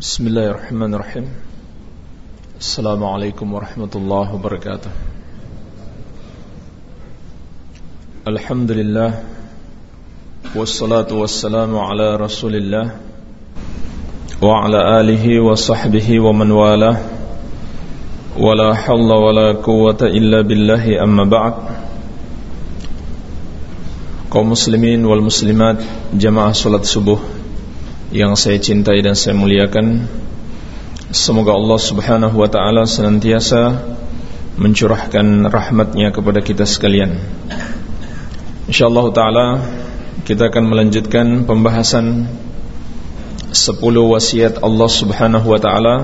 بسم الله الرحمن الرحيم السلام عليكم ورحمة الله وبركاته الحمد لله والصلاة والسلام على رسول الله وعلى آله وصحبه ومن والاه ولا حول ولا قوة إلا بالله أما بعد kaum muslimin wal muslimat jamaah salat subuh yang saya cintai dan saya muliakan Semoga Allah subhanahu wa ta'ala senantiasa mencurahkan rahmatnya kepada kita sekalian. InsyaAllah ta'ala kita akan melanjutkan pembahasan 10 wasiat Allah subhanahu wa ta'ala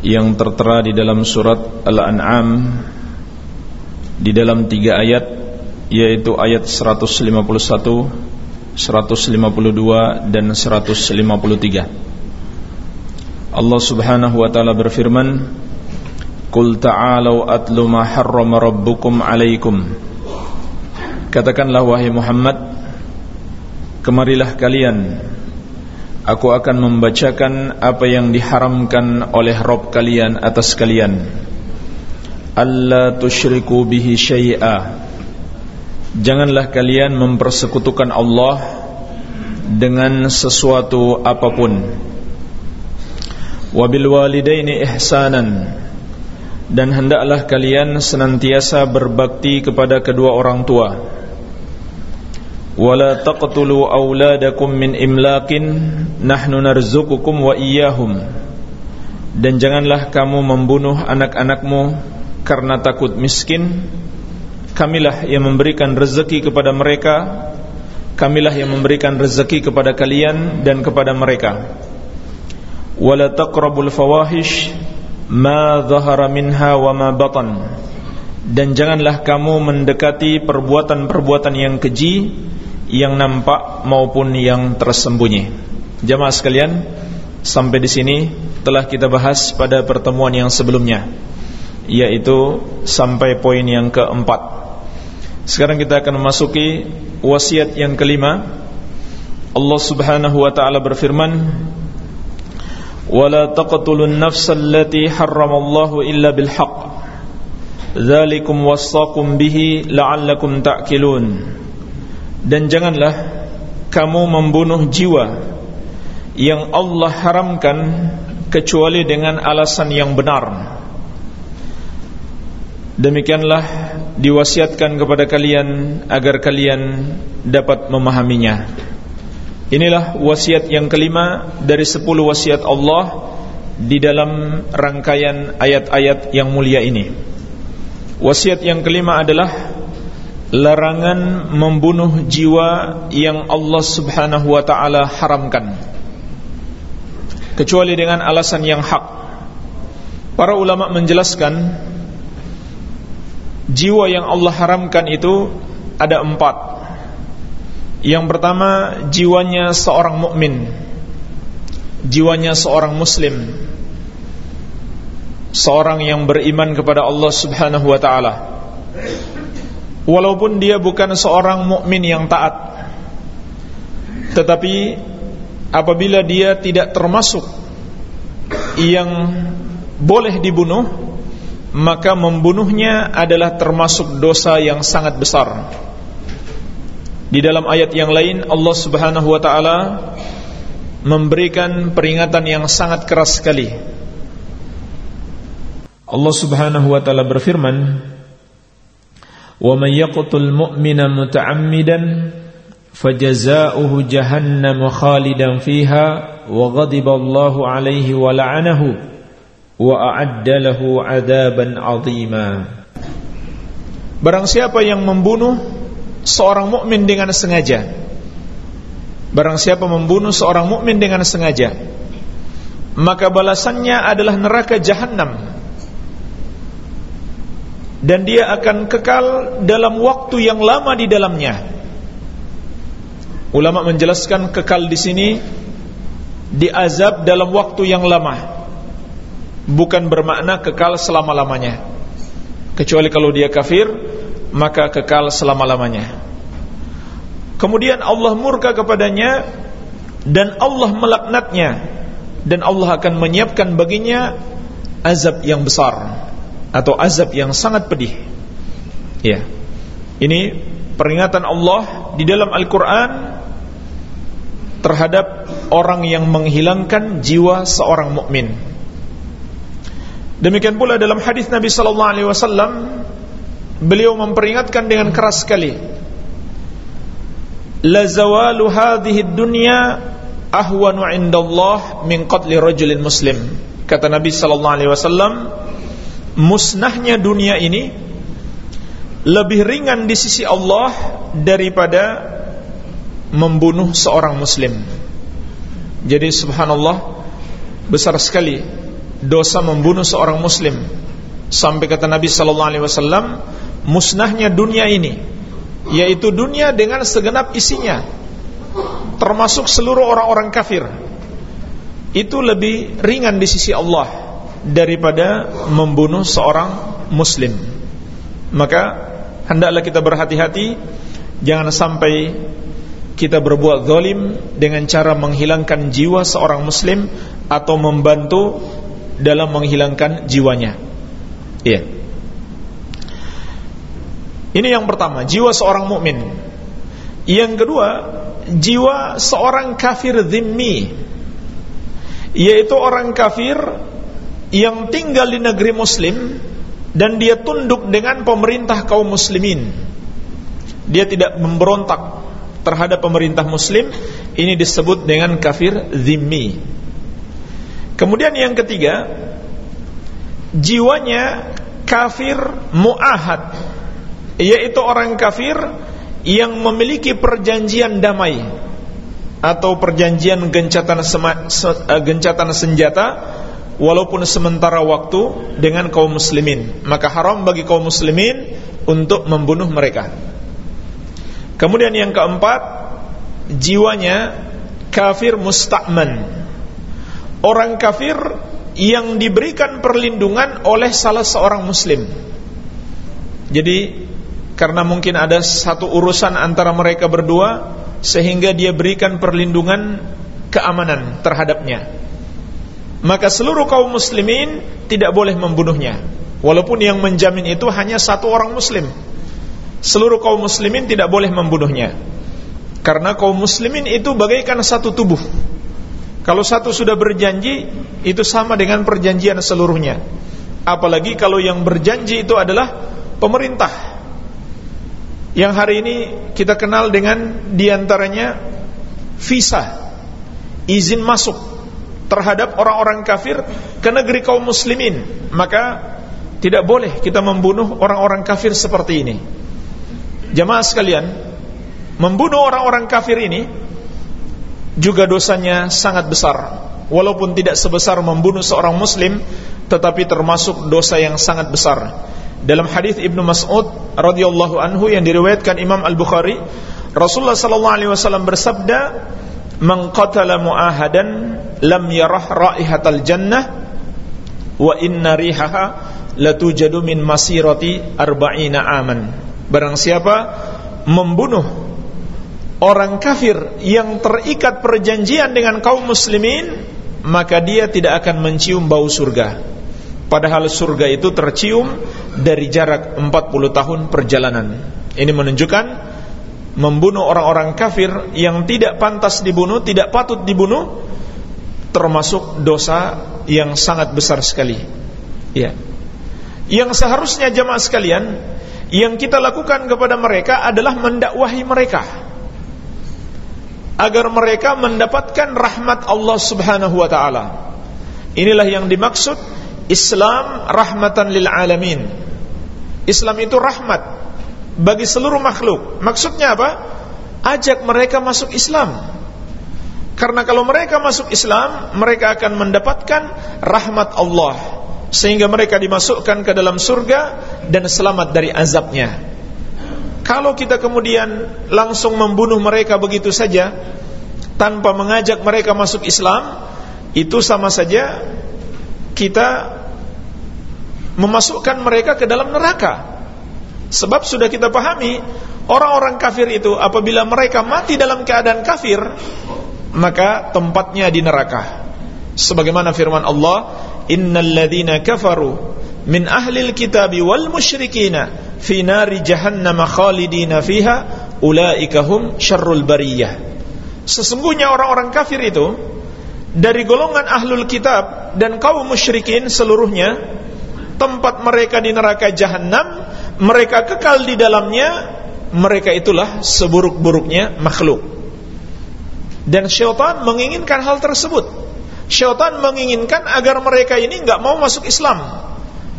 yang tertera di dalam surat Al-An'am di dalam tiga ayat yaitu ayat 151 152 dan 153 Allah subhanahu wa ta'ala berfirman Qul ta'alau atlu ma harrama rabbukum alaikum. Katakanlah wahai Muhammad Kemarilah kalian. Aku akan membacakan apa yang diharamkan oleh Rabb kalian atas kalian. Alla tushriku bihi syai'a Janganlah kalian mempersekutukan Allah dengan sesuatu apa pun. Wabil walidaini ihsanan dan hendaklah kalian senantiasa berbakti kepada kedua orang tua. Wala taqtulu auladakum min imlakin nahnu narzuqukum wa iyyahum. Dan janganlah kamu membunuh anak-anakmu karena takut miskin Kamilah yang memberikan rezeki kepada mereka. Kamilah yang memberikan rezeki kepada kalian dan kepada mereka. Wala taqrabul fawahish Ma zahara minha wa ma batan. Dan janganlah kamu mendekati perbuatan-perbuatan yang keji Yang nampak maupun yang tersembunyi. Jamaah sekalian Sampai di sini telah kita bahas pada pertemuan yang sebelumnya Yaitu sampai poin yang keempat sekarang kita akan memasuki wasiat yang kelima. Allah Subhanahu wa taala berfirman, "Wala taqtulun nafsa allati harramallahu illa bil haqq. Dzalikum wasaqum bihi la'allakum ta'qilun." Dan janganlah kamu membunuh jiwa yang Allah haramkan kecuali dengan alasan yang benar. Demikianlah diwasiatkan kepada kalian agar kalian dapat memahaminya. Inilah wasiat yang kelima dari sepuluh wasiat Allah di dalam rangkaian ayat-ayat yang mulia ini. Wasiat yang kelima adalah larangan membunuh jiwa yang Allah Subhanahu wa taala haramkan kecuali dengan alasan yang hak. Para ulama menjelaskan jiwa yang Allah haramkan itu ada empat. Yang pertama jiwanya seorang mukmin, jiwanya seorang muslim, seorang yang beriman kepada Allah Subhanahu wa taala. Walaupun dia bukan seorang mukmin yang taat, tetapi apabila dia tidak termasuk yang boleh dibunuh maka membunuhnya adalah termasuk dosa yang sangat besar. Di dalam ayat yang lain Allah Subhanahu wa taala memberikan peringatan yang sangat keras sekali. Allah Subhanahu wa taala berfirman, "Wa may yaqtul mu'mina muta'ammidan fajazaohu jahannam khalidan fiha wa ghadiba Allahu 'alaihi wa la'anahu." Wa 'adaban Barang siapa yang membunuh seorang mukmin dengan sengaja Barang siapa membunuh seorang mukmin dengan sengaja maka balasannya adalah neraka jahanam dan dia akan kekal dalam waktu yang lama di dalamnya. Ulama menjelaskan kekal di sini diazab dalam waktu yang lama bukan bermakna kekal selama-lamanya. Kecuali kalau dia kafir, maka kekal selama-lamanya. Kemudian Allah murka kepadanya dan Allah melaknatnya, dan Allah akan menyiapkan baginya azab yang besar atau azab yang sangat pedih. Ya. Ini peringatan Allah di dalam Al-Qur'an terhadap orang yang menghilangkan jiwa seorang mukmin. Demikian pula dalam hadis Nabi sallallahu alaihi wasallam beliau memperingatkan dengan keras sekali la zawalu hadhihi dunya ahwanu indallah min qatli rajulin muslim kata Nabi sallallahu alaihi wasallam musnahnya dunia ini lebih ringan di sisi Allah daripada membunuh seorang muslim. Jadi subhanallah besar sekali dosa membunuh seorang muslim. Sampai kata Nabi sallallahu alaihi wasallam, musnahnya dunia ini yaitu dunia dengan segenap isinya termasuk seluruh orang-orang kafir. Itu lebih ringan di sisi Allah daripada membunuh seorang muslim. Maka hendaklah kita berhati-hati jangan sampai kita berbuat zalim dengan cara menghilangkan jiwa seorang muslim atau membantu dalam menghilangkan jiwanya. Iya. Ini yang pertama, jiwa seorang mukmin. Yang kedua, jiwa seorang kafir zimmi. Yaitu orang kafir yang tinggal di negeri muslim dan dia tunduk dengan pemerintah kaum muslimin. Dia tidak memberontak terhadap pemerintah muslim ini disebut dengan kafir zimmi kemudian yang ketiga jiwanya kafir muahad. Yaitu orang kafir yang memiliki perjanjian damai atau perjanjian gencatan sema, se, uh, gencatan senjata walaupun sementara waktu dengan kaum muslimin. Maka haram bagi kaum muslimin untuk membunuh mereka. Kemudian yang keempat, jiwanya kafir musta'man. Orang kafir yang diberikan perlindungan oleh salah seorang muslim. Jadi karena mungkin ada satu urusan antara mereka berdua sehingga dia berikan perlindungan keamanan terhadapnya. Maka seluruh kaum muslimin tidak boleh membunuhnya. Walaupun yang menjamin itu hanya satu orang muslim seluruh kaum muslimin tidak boleh membunuhnya karena kaum muslimin itu bagaikan satu tubuh kalau satu sudah berjanji itu sama dengan perjanjian seluruhnya. Apalagi kalau yang berjanji itu adalah pemerintah. Yang hari ini kita kenal dengan di antaranya visa izin masuk terhadap orang-orang kafir ke negeri kaum muslimin. Maka tidak boleh kita membunuh orang-orang kafir seperti ini. Jamaah sekalian, membunuh orang-orang kafir ini juga dosanya sangat besar. Walaupun tidak sebesar membunuh seorang muslim, tetapi termasuk dosa yang sangat besar. Dalam hadis Ibnu Mas'ud radhiyallahu anhu yang diriwayatkan Imam Al-Bukhari, Rasulullah sallallahu alaihi wasallam bersabda, "Man qatala mu'ahadan lam yarah raihatal jannah wa inna rihaha latujadu min masirati arba'ina aman." Barang siapa membunuh orang kafir yang terikat perjanjian dengan kaum muslimin, maka dia tidak akan mencium bau surga. Padahal surga itu tercium dari jarak 40 tahun perjalanan. Ini menunjukkan membunuh orang-orang kafir yang tidak pantas dibunuh, tidak patut dibunuh termasuk dosa yang sangat besar sekali. Ya. Yang seharusnya jemaah sekalian yang kita lakukan kepada mereka adalah mendakwahi mereka agar mereka mendapatkan rahmat Allah Subhanahu wa taala. Inilah yang dimaksud Islam rahmatan lil alamin. Islam itu rahmat bagi seluruh makhluk. Maksudnya apa? Ajak mereka masuk Islam. Karena kalau mereka masuk Islam, mereka akan mendapatkan rahmat Allah sehingga mereka dimasukkan ke dalam surga dan selamat dari azabnya. Kalau kita kemudian langsung membunuh mereka begitu saja tanpa mengajak mereka masuk Islam, itu sama saja kita memasukkan mereka ke dalam neraka. Sebab sudah kita pahami, orang-orang kafir itu apabila mereka mati dalam keadaan kafir, maka tempatnya di neraka. sebagaimana firman Allah innal ladzina kafaru min ahlil kitabi wal musyrikina fi nari jahannam khalidina fiha ulaika hum syarrul bariyah. Sesungguhnya orang-orang kafir itu dari golongan ahlul kitab dan kaum musyrikin seluruhnya tempat mereka di neraka jahanam mereka kekal di dalamnya mereka itulah seburuk-buruknya makhluk. Dan syaitan menginginkan hal tersebut. Syaitan menginginkan agar mereka ini enggak mau masuk Islam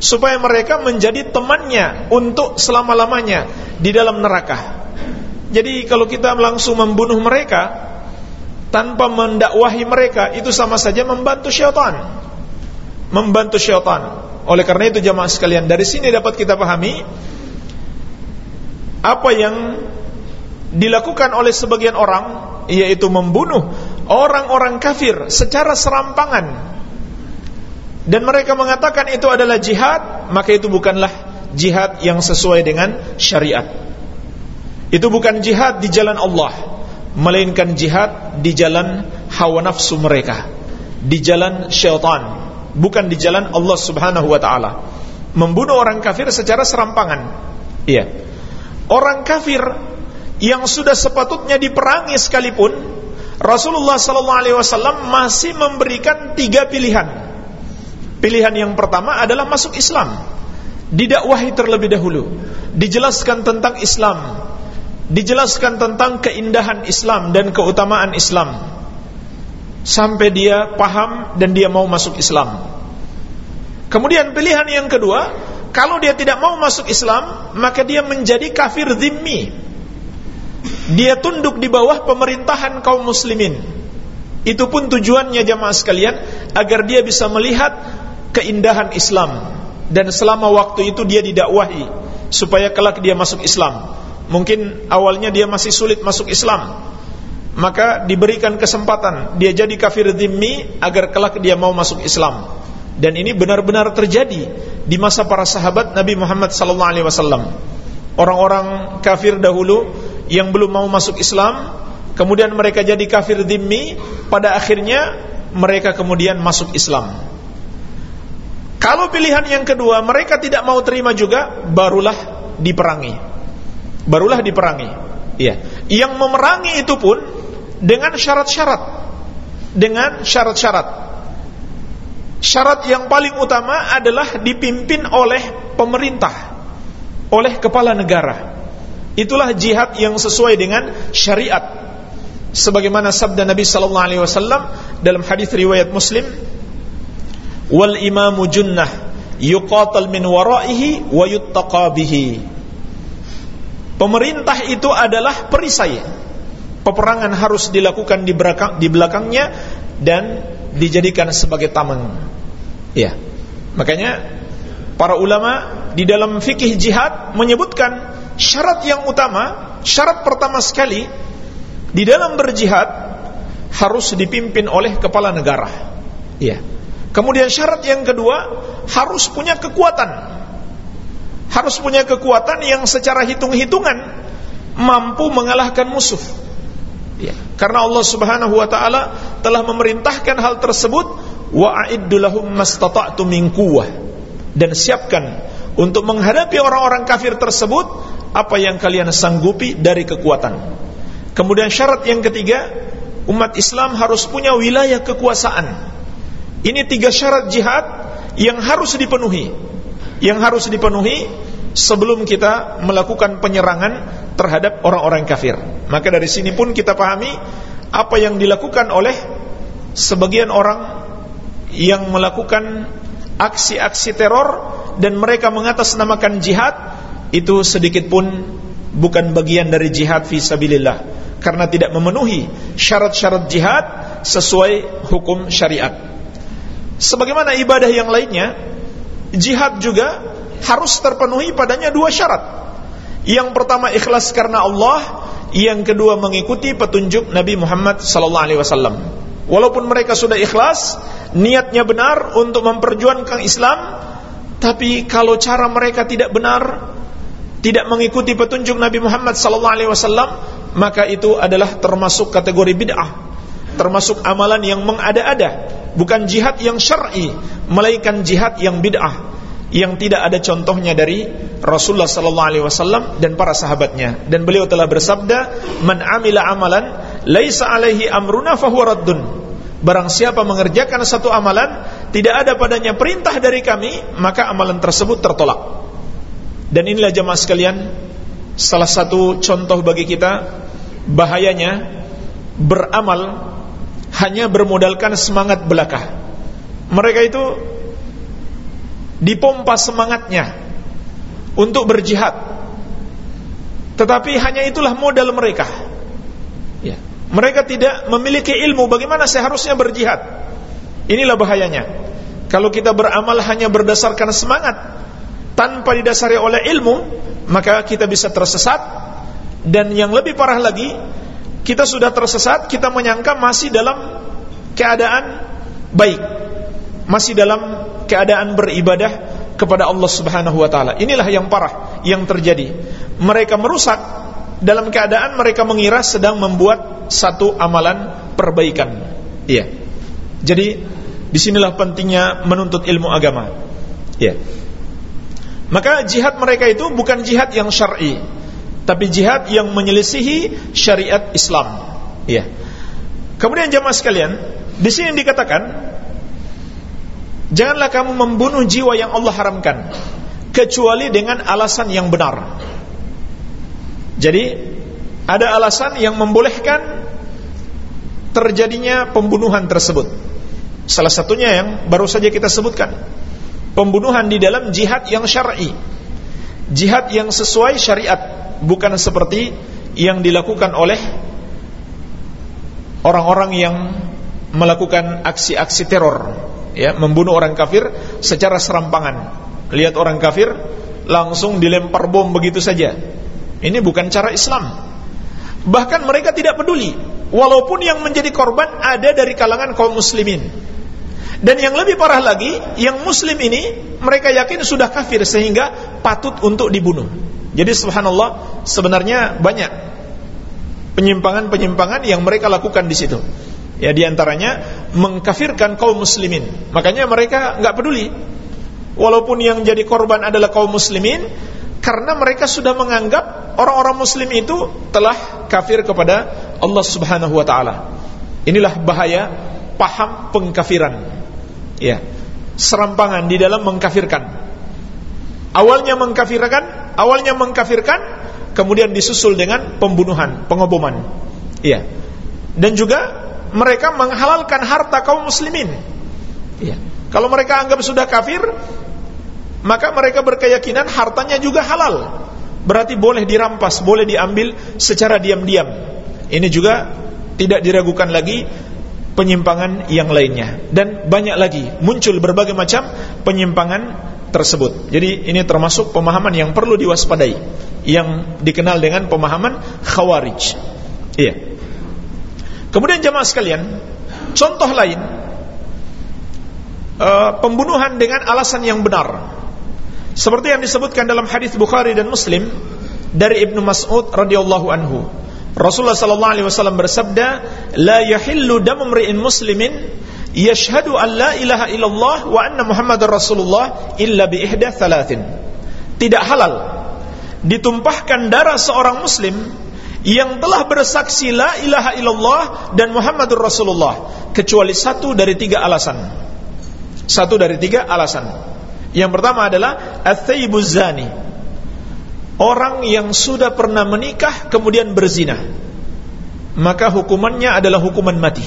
supaya mereka menjadi temannya untuk selama-lamanya di dalam neraka. Jadi kalau kita langsung membunuh mereka tanpa mendakwahi mereka itu sama saja membantu syaitan. Membantu syaitan. Oleh karena itu jamaah sekalian, dari sini dapat kita pahami apa yang dilakukan oleh sebagian orang yaitu membunuh orang-orang kafir secara serampangan dan mereka mengatakan itu adalah jihad, maka itu bukanlah jihad yang sesuai dengan syariat. Itu bukan jihad di jalan Allah, melainkan jihad di jalan hawa nafsu mereka, di jalan syaitan, bukan di jalan Allah Subhanahu wa taala. Membunuh orang kafir secara serampangan. Iya. Orang kafir yang sudah sepatutnya diperangi sekalipun, Rasulullah sallallahu alaihi wasallam masih memberikan tiga pilihan Pilihan yang pertama adalah masuk Islam. Didakwahi terlebih dahulu. Dijelaskan tentang Islam. Dijelaskan tentang keindahan Islam dan keutamaan Islam. Sampai dia paham dan dia mau masuk Islam. Kemudian pilihan yang kedua Kalau dia tidak mau masuk Islam Maka dia menjadi kafir zimmi. Dia tunduk di bawah pemerintahan kaum muslimin. Itu pun tujuannya jamaah sekalian Agar dia bisa melihat keindahan Islam dan selama waktu itu dia didakwahi supaya kelak dia masuk Islam. Mungkin awalnya dia masih sulit masuk Islam. Maka diberikan kesempatan dia jadi kafir dhimmi agar kelak dia mau masuk Islam. Dan ini benar-benar terjadi di masa para sahabat Nabi Muhammad sallallahu alaihi wasallam. Orang-orang kafir dahulu yang belum mau masuk Islam, kemudian mereka jadi kafir dhimmi, pada akhirnya mereka kemudian masuk Islam. Kalau pilihan yang kedua mereka tidak mau terima juga, barulah diperangi. Barulah diperangi. Iya. Yang memerangi itu pun dengan syarat-syarat. Dengan syarat-syarat. Syarat yang paling utama adalah dipimpin oleh pemerintah, oleh kepala negara. Itulah jihad yang sesuai dengan syariat. Sebagaimana sabda Nabi sallallahu alaihi wasallam dalam hadis riwayat Muslim, wal imamu junnah yuqatal min waraihi wa yuttaqa pemerintah itu adalah perisai. Peperangan harus dilakukan di belakang di belakangnya dan dijadikan sebagai tameng ya. Makanya para ulama di dalam fikih jihad menyebutkan syarat yang utama syarat pertama sekali di dalam berjihad harus dipimpin oleh kepala negara. Ya Kemudian syarat yang kedua harus punya kekuatan. Harus punya kekuatan yang secara hitung-hitungan mampu mengalahkan musuh. Ya, karena Allah Subhanahu wa taala telah memerintahkan hal tersebut wa a'iddu lahum mastata'tu min quwwah dan siapkan untuk menghadapi orang-orang kafir tersebut apa yang kalian sanggupi dari kekuatan. Kemudian syarat yang ketiga, umat Islam harus punya wilayah kekuasaan ini tiga syarat jihad yang harus dipenuhi. Yang harus dipenuhi sebelum kita melakukan penyerangan terhadap orang-orang kafir. Maka dari sini pun kita pahami apa yang dilakukan oleh sebagian orang yang melakukan aksi-aksi teror dan mereka mengatasnamakan jihad itu sedikit pun bukan bagian dari jihad fi sabilillah karena tidak memenuhi syarat-syarat jihad sesuai hukum syariat. Sebagaimana ibadah yang lainnya, jihad juga harus terpenuhi padanya dua syarat. Yang pertama ikhlas karena Allah, yang kedua mengikuti petunjuk Nabi Muhammad sallallahu alaihi wasallam. Walaupun mereka sudah ikhlas, niatnya benar untuk memperjuangkan Islam, tapi kalau cara mereka tidak benar, tidak mengikuti petunjuk Nabi Muhammad sallallahu alaihi wasallam, maka itu adalah termasuk kategori bid'ah termasuk amalan yang mengada-ada, bukan jihad yang syar'i, melainkan jihad yang bid'ah yang tidak ada contohnya dari Rasulullah sallallahu alaihi wasallam dan para sahabatnya. Dan beliau telah bersabda man amila amalan laisa alaihi amruna fahuwa raddun. Barang siapa mengerjakan satu amalan tidak ada padanya perintah dari kami maka amalan tersebut tertolak. Dan inilah jemaah sekalian salah satu contoh bagi kita bahayanya beramal hanya bermodalkan semangat belaka mereka itu dipompa semangatnya untuk berjihad. Tetapi hanya itulah modal mereka. Ya. Mereka tidak memiliki ilmu bagaimana seharusnya berjihad. Inilah bahayanya. Kalau kita beramal hanya berdasarkan semangat tanpa didasari oleh ilmu, maka kita bisa tersesat dan yang lebih parah lagi, kita sudah tersesat, kita menyangka masih dalam keadaan baik. Masih dalam keadaan beribadah kepada Allah Subhanahu wa taala. Inilah yang parah yang terjadi. Mereka merusak dalam keadaan mereka mengira sedang membuat satu amalan perbaikan. Iya. Jadi di sinilah pentingnya menuntut ilmu agama. Iya. Maka jihad mereka itu bukan jihad yang syar'i, tapi jihad yang menyelisihi syariat Islam. Iya. Kemudian jemaah sekalian, di sini dikatakan Janganlah kamu membunuh jiwa yang Allah haramkan kecuali dengan alasan yang benar. Jadi ada alasan yang membolehkan terjadinya pembunuhan tersebut. Salah satunya yang baru saja kita sebutkan. Pembunuhan di dalam jihad yang syar'i. Jihad yang sesuai syariat, bukan seperti yang dilakukan oleh orang-orang yang melakukan aksi-aksi teror ya membunuh orang kafir secara serampangan. Lihat orang kafir langsung dilempar bom begitu saja. Ini bukan cara Islam. Bahkan mereka tidak peduli walaupun yang menjadi korban ada dari kalangan kaum muslimin. Dan yang lebih parah lagi, yang muslim ini mereka yakin sudah kafir sehingga patut untuk dibunuh. Jadi subhanallah sebenarnya banyak penyimpangan-penyimpangan yang mereka lakukan di situ. Ya di antaranya mengkafirkan kaum muslimin. Makanya mereka nggak peduli. Walaupun yang jadi korban adalah kaum muslimin, karena mereka sudah menganggap orang-orang muslim itu telah kafir kepada Allah Subhanahu wa taala. Inilah bahaya paham pengkafiran. Ya. Serampangan di dalam mengkafirkan. Awalnya mengkafirkan, awalnya mengkafirkan, kemudian disusul dengan pembunuhan, pengoboman. Iya. Dan juga mereka menghalalkan harta kaum muslimin. Ya. Kalau mereka anggap sudah kafir, maka mereka berkeyakinan hartanya juga halal. Berarti boleh dirampas, boleh diambil secara diam-diam. Ini juga tidak diragukan lagi penyimpangan yang lainnya dan banyak lagi muncul berbagai macam penyimpangan tersebut. Jadi ini termasuk pemahaman yang perlu diwaspadai yang dikenal dengan pemahaman khawarij. Iya. Kemudian jemaah sekalian, contoh lain uh, pembunuhan dengan alasan yang benar. Seperti yang disebutkan dalam hadis Bukhari dan Muslim dari Ibnu Mas'ud radhiyallahu anhu. Rasulullah sallallahu alaihi wasallam bersabda, "La yahillu damu muslimin yashhadu an la ilaha illallah wa anna Muhammadar Rasulullah illa bi ihda thalathin." Tidak halal ditumpahkan darah seorang muslim yang telah bersaksi la ilaha illallah dan Muhammadur Rasulullah kecuali satu dari tiga alasan. Satu dari tiga alasan. Yang pertama adalah at-thayyibuz zani. Orang yang sudah pernah menikah kemudian berzina. Maka hukumannya adalah hukuman mati.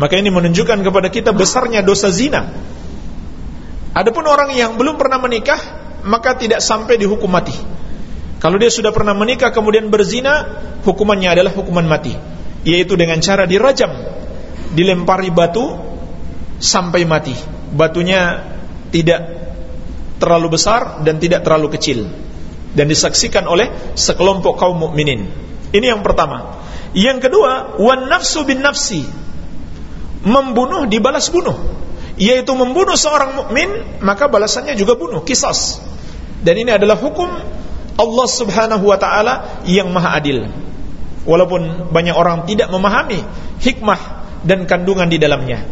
Maka ini menunjukkan kepada kita besarnya dosa zina. Adapun orang yang belum pernah menikah maka tidak sampai dihukum mati kalau dia sudah pernah menikah kemudian berzina, hukumannya adalah hukuman mati, yaitu dengan cara dirajam, dilempari batu sampai mati. Batunya tidak terlalu besar dan tidak terlalu kecil dan disaksikan oleh sekelompok kaum mukminin. Ini yang pertama. Yang kedua, wan nafsu bin nafsi. Membunuh dibalas bunuh. Yaitu membunuh seorang mukmin, maka balasannya juga bunuh, kisas. Dan ini adalah hukum Allah Subhanahu wa taala yang Maha Adil. walaupun banyak orang tidak memahami hikmah dan kandungan di dalamnya.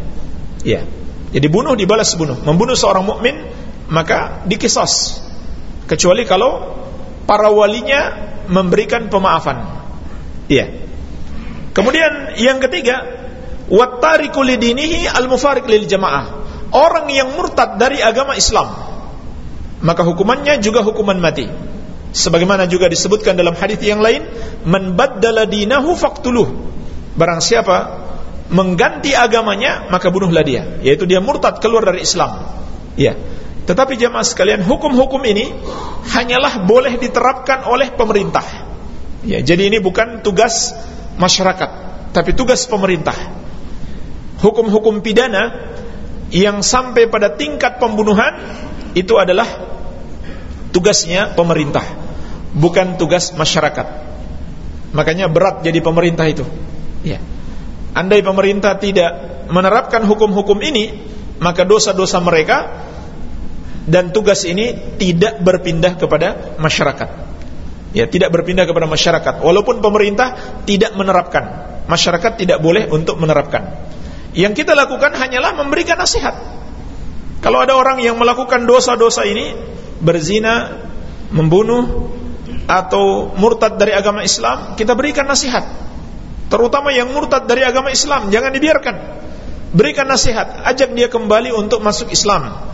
Ya. Jadi bunuh dibalas bunuh. Membunuh seorang mukmin maka dikisos. Kecuali kalau para walinya memberikan pemaafan. Iya. Kemudian yang ketiga, wattariku lidinihi al-mufariq lil jamaah. Orang yang murtad dari agama Islam, maka hukumannya juga hukuman mati. Sebagaimana juga disebutkan dalam hadis yang lain, man baddala dinahu faqtuluh. Barang siapa mengganti agamanya, maka bunuhlah dia, yaitu dia murtad keluar dari Islam. Ya. Tetapi jemaah sekalian, hukum-hukum ini hanyalah boleh diterapkan oleh pemerintah. Ya, jadi ini bukan tugas masyarakat, tapi tugas pemerintah. Hukum-hukum pidana yang sampai pada tingkat pembunuhan itu adalah tugasnya pemerintah bukan tugas masyarakat. Makanya berat jadi pemerintah itu. Ya. Andai pemerintah tidak menerapkan hukum-hukum ini maka dosa-dosa mereka dan tugas ini tidak berpindah kepada masyarakat. Ya tidak berpindah kepada masyarakat. Walaupun pemerintah tidak menerapkan masyarakat tidak boleh untuk menerapkan yang kita lakukan hanyalah memberikan nasihat kalau ada orang yang melakukan dosa-dosa ini berzina, membunuh atau murtad dari agama Islam, kita berikan nasihat. Terutama yang murtad dari agama Islam, jangan dibiarkan. Berikan nasihat, ajak dia kembali untuk masuk Islam.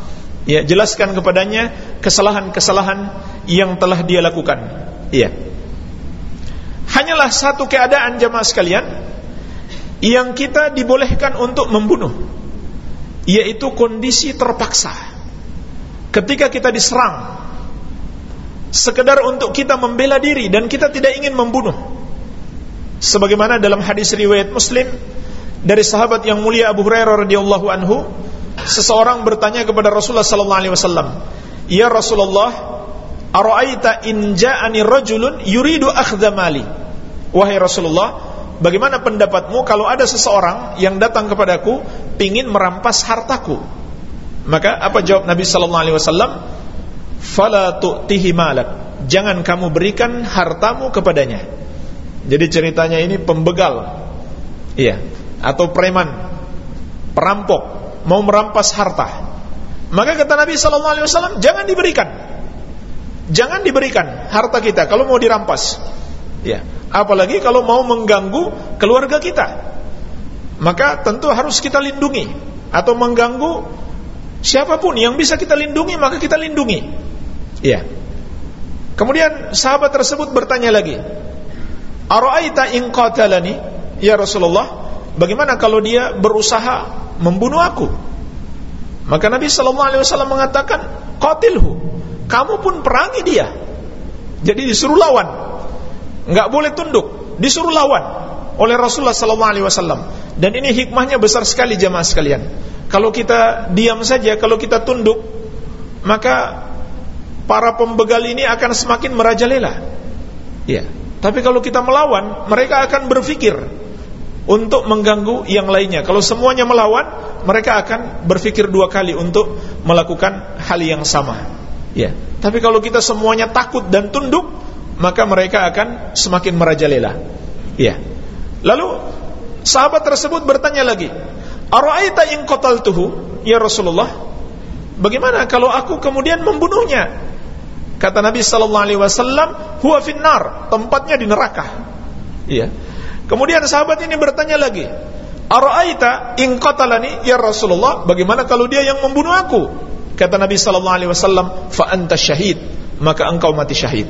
Ya, jelaskan kepadanya kesalahan-kesalahan yang telah dia lakukan. Iya. Hanyalah satu keadaan jemaah sekalian yang kita dibolehkan untuk membunuh, yaitu kondisi terpaksa. Ketika kita diserang sekedar untuk kita membela diri dan kita tidak ingin membunuh. Sebagaimana dalam hadis riwayat Muslim dari sahabat yang mulia Abu Hurairah radhiyallahu anhu seseorang bertanya kepada Rasulullah sallallahu alaihi wasallam ya Rasulullah araaita in ja'ani rajulun yuridu akhdha mali? Wahai Rasulullah bagaimana pendapatmu kalau ada seseorang yang datang kepadaku ingin merampas hartaku maka apa jawab Nabi sallallahu alaihi wasallam? Fala tu'tihi malak. Jangan kamu berikan hartamu kepadanya. Jadi ceritanya ini pembegal. Iya, atau preman, perampok mau merampas harta. Maka kata Nabi sallallahu alaihi wasallam, jangan diberikan. Jangan diberikan harta kita kalau mau dirampas. Ya, apalagi kalau mau mengganggu keluarga kita. Maka tentu harus kita lindungi atau mengganggu Siapa pun yang bisa kita lindungi maka kita lindungi. Iya. Kemudian sahabat tersebut bertanya lagi, "Ara'aita in qatalani?" Ya Rasulullah, bagaimana kalau dia berusaha membunuh aku? Maka Nabi sallallahu alaihi wasallam mengatakan, "Qatilhu." Kamu pun perangi dia. Jadi disuruh lawan. Enggak boleh tunduk, disuruh lawan oleh Rasulullah sallallahu alaihi wasallam. Dan ini hikmahnya besar sekali jemaah sekalian. Kalau kita diam saja, kalau kita tunduk, maka para pembegal ini akan semakin merajalela. Ya. Tapi kalau kita melawan, mereka akan berpikir untuk mengganggu yang lainnya. Kalau semuanya melawan, mereka akan berpikir dua kali untuk melakukan hal yang sama. Ya. Tapi kalau kita semuanya takut dan tunduk, maka mereka akan semakin merajalela. Ya. Lalu sahabat tersebut bertanya lagi, Ara'aita in qataltuhu ya Rasulullah? Bagaimana kalau aku kemudian membunuhnya? Kata Nabi sallallahu alaihi wasallam huwa finnar tempatnya di neraka. Iya. Kemudian sahabat ini bertanya lagi Ara'aita in qatalani ya Rasulullah? Bagaimana kalau dia yang membunuh aku? Kata Nabi sallallahu alaihi wasallam fa anta syahid maka engkau mati syahid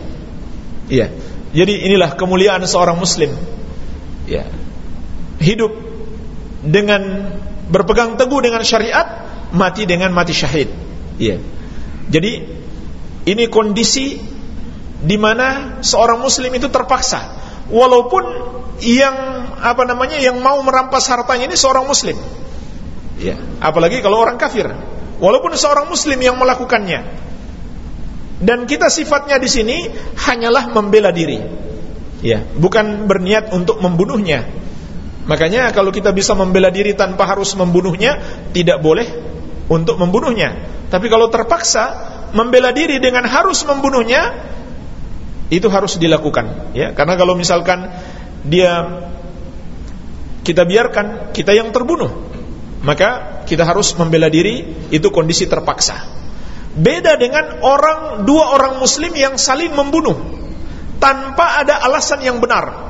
iya jadi inilah kemuliaan seorang muslim ya hidup dengan berpegang teguh dengan syariat mati dengan mati syahid. Iya. Jadi ini kondisi di mana seorang muslim itu terpaksa walaupun yang apa namanya yang mau merampas hartanya ini seorang muslim. Ya, apalagi kalau orang kafir. Walaupun seorang muslim yang melakukannya. Dan kita sifatnya di sini hanyalah membela diri. Ya, bukan berniat untuk membunuhnya. Makanya kalau kita bisa membela diri tanpa harus membunuhnya, tidak boleh untuk membunuhnya. Tapi kalau terpaksa membela diri dengan harus membunuhnya, itu harus dilakukan. Ya, karena kalau misalkan dia kita biarkan kita yang terbunuh maka kita harus membela diri itu kondisi terpaksa beda dengan orang dua orang muslim yang saling membunuh tanpa ada alasan yang benar.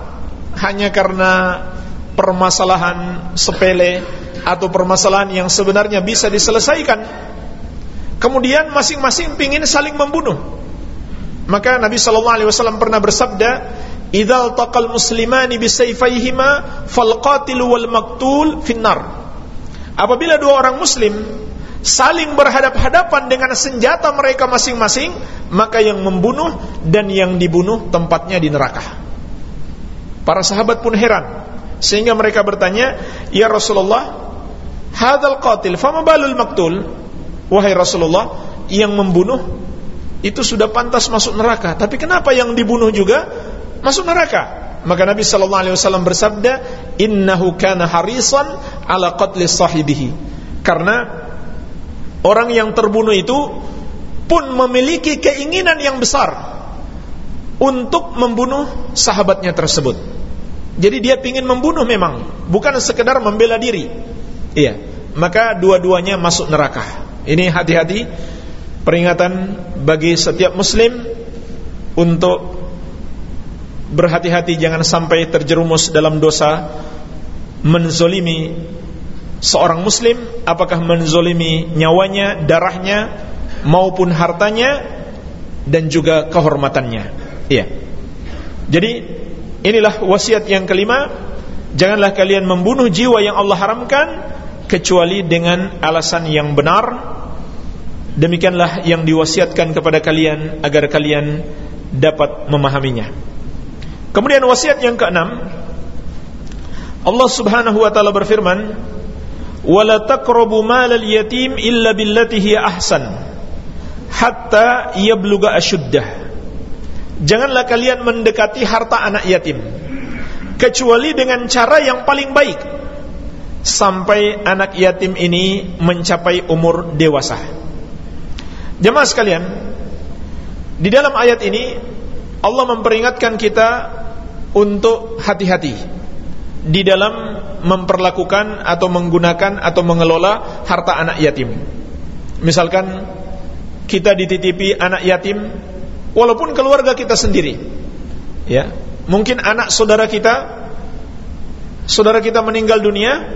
Hanya karena permasalahan sepele atau permasalahan yang sebenarnya bisa diselesaikan. Kemudian masing-masing ingin saling membunuh. Maka Nabi sallallahu alaihi wasallam pernah bersabda idzal taqal muslimani bisayfayhima fal qatilu wal maqtul finnar apabila dua orang muslim saling berhadap-hadapan dengan senjata mereka masing-masing maka yang membunuh dan yang dibunuh tempatnya di neraka. Para sahabat pun heran sehingga mereka bertanya ya Rasulullah hadzal qatil fama balul maqtul? Wahai Rasulullah yang membunuh itu sudah pantas masuk neraka. Tapi kenapa yang dibunuh juga masuk neraka? Maka Nabi sallallahu alaihi wasallam bersabda innahu kana harisan ala qatli sahibihi. Karena orang yang terbunuh itu pun memiliki keinginan yang besar untuk membunuh sahabatnya tersebut. Jadi dia ingin membunuh memang bukan sekedar membela diri. Iya maka dua-duanya masuk neraka. Ini hati-hati peringatan bagi setiap muslim untuk berhati-hati jangan sampai terjerumus dalam dosa menzolimi seorang muslim apakah menzolimi nyawanya, darahnya maupun hartanya dan juga kehormatannya. Iya. Jadi inilah wasiat yang kelima. Janganlah kalian membunuh jiwa yang Allah haramkan kecuali dengan alasan yang benar. Demikianlah yang diwasiatkan kepada kalian agar kalian dapat memahaminya. Kemudian wasiat yang keenam, Allah Subhanahu wa taala berfirman, "Wala taqrabu malal yatim illa billati ahsan hatta yabluga ashuddah." Janganlah kalian mendekati harta anak yatim kecuali dengan cara yang paling baik sampai anak yatim ini mencapai umur dewasa. Jemaah sekalian, di dalam ayat ini Allah memperingatkan kita untuk hati-hati di dalam memperlakukan atau menggunakan atau mengelola harta anak yatim. Misalkan kita dititipi anak yatim walaupun keluarga kita sendiri. Ya, mungkin anak saudara kita saudara kita meninggal dunia,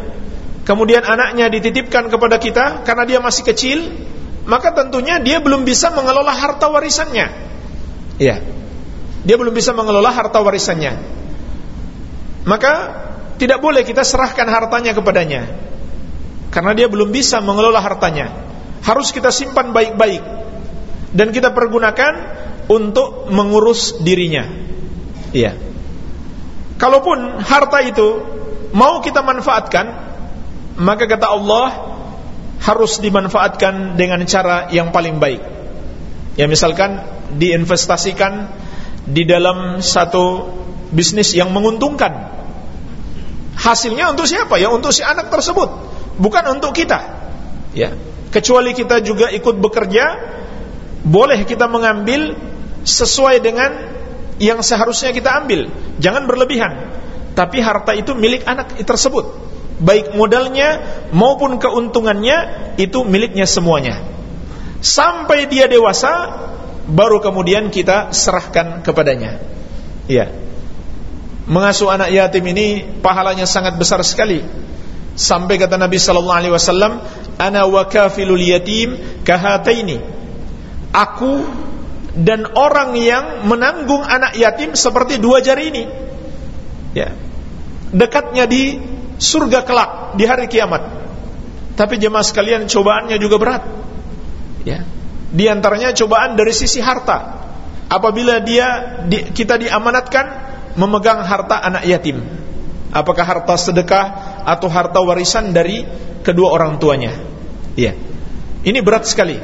kemudian anaknya dititipkan kepada kita karena dia masih kecil, maka tentunya dia belum bisa mengelola harta warisannya. Iya. Dia belum bisa mengelola harta warisannya. Maka tidak boleh kita serahkan hartanya kepadanya. Karena dia belum bisa mengelola hartanya. Harus kita simpan baik-baik dan kita pergunakan untuk mengurus dirinya. Iya. Kalaupun harta itu mau kita manfaatkan, maka kata Allah harus dimanfaatkan dengan cara yang paling baik. Ya misalkan diinvestasikan di dalam satu bisnis yang menguntungkan. Hasilnya untuk siapa? Ya untuk si anak tersebut, bukan untuk kita. Ya. Kecuali kita juga ikut bekerja, boleh kita mengambil sesuai dengan yang seharusnya kita ambil. Jangan berlebihan. Tapi harta itu milik anak tersebut baik modalnya maupun keuntungannya itu miliknya semuanya. Sampai dia dewasa baru kemudian kita serahkan kepadanya. Iya. Mengasuh anak yatim ini pahalanya sangat besar sekali. Sampai kata Nabi sallallahu alaihi wasallam, "Ana wa kafilul yatim kahataini." Aku dan orang yang menanggung anak yatim seperti dua jari ini. Ya. Dekatnya di surga kelak di hari kiamat. Tapi jemaah sekalian cobaannya juga berat. Ya. Di antaranya cobaan dari sisi harta. Apabila dia di, kita diamanatkan memegang harta anak yatim. Apakah harta sedekah atau harta warisan dari kedua orang tuanya? Ya. Ini berat sekali.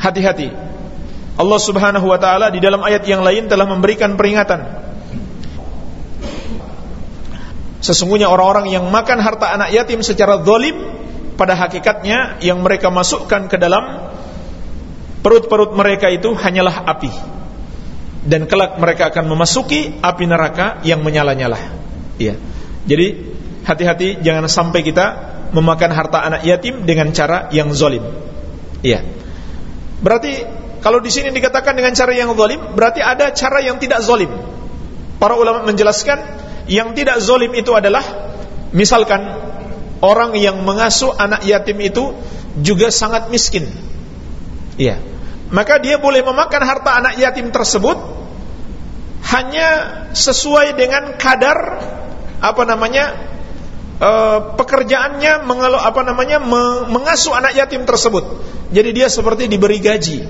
Hati-hati. Allah Subhanahu wa taala di dalam ayat yang lain telah memberikan peringatan Sesungguhnya orang-orang yang makan harta anak yatim secara zalim pada hakikatnya yang mereka masukkan ke dalam perut-perut mereka itu hanyalah api. Dan kelak mereka akan memasuki api neraka yang menyala-nyala. Iya. Jadi hati-hati jangan sampai kita memakan harta anak yatim dengan cara yang zolim. Iya. Berarti kalau di sini dikatakan dengan cara yang zolim, berarti ada cara yang tidak zolim. Para ulama menjelaskan yang tidak zolim itu adalah misalkan orang yang mengasuh anak yatim itu juga sangat miskin. Iya. Maka dia boleh memakan harta anak yatim tersebut hanya sesuai dengan kadar apa namanya e, pekerjaannya mengelo apa namanya me, mengasuh anak yatim tersebut. Jadi dia seperti diberi gaji